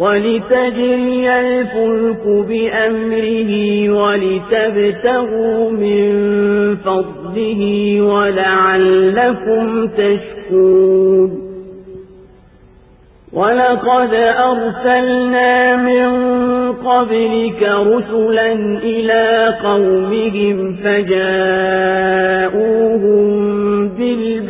ولتجري الفلك بأمره ولتبتغوا من فضله ولعلكم تشكرون. ولقد أرسلنا من قبلك رسلا إلى قومهم فجاءوهم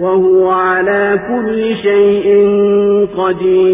وهو على كل شيء قدير.